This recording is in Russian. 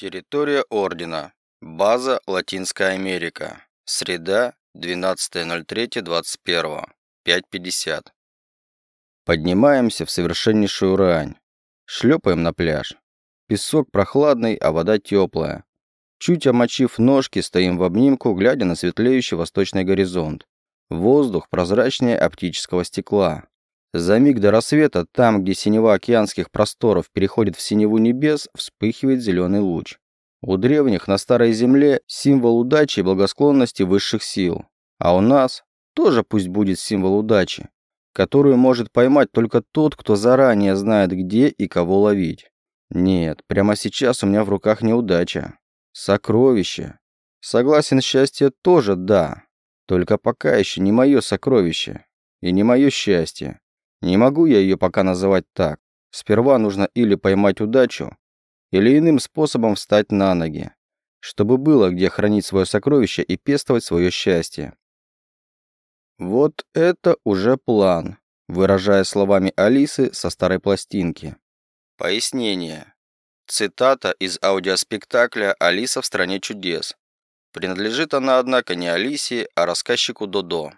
Территория Ордена. База Латинская Америка. Среда, 12.03.21. 5.50. Поднимаемся в совершеннейшую рань. Шлепаем на пляж. Песок прохладный, а вода теплая. Чуть омочив ножки, стоим в обнимку, глядя на светлеющий восточный горизонт. Воздух прозрачнее оптического стекла. За миг до рассвета, там, где синева океанских просторов переходит в синеву небес, вспыхивает зеленый луч. У древних на Старой Земле символ удачи и благосклонности высших сил. А у нас тоже пусть будет символ удачи, которую может поймать только тот, кто заранее знает, где и кого ловить. Нет, прямо сейчас у меня в руках не удача. Сокровище. Согласен, счастье тоже да. Только пока еще не мое сокровище. И не мое счастье. Не могу я ее пока называть так. Сперва нужно или поймать удачу, или иным способом встать на ноги, чтобы было где хранить свое сокровище и пестовать свое счастье. Вот это уже план, выражая словами Алисы со старой пластинки. Пояснение. Цитата из аудиоспектакля «Алиса в стране чудес». Принадлежит она, однако, не Алисе, а рассказчику Додо.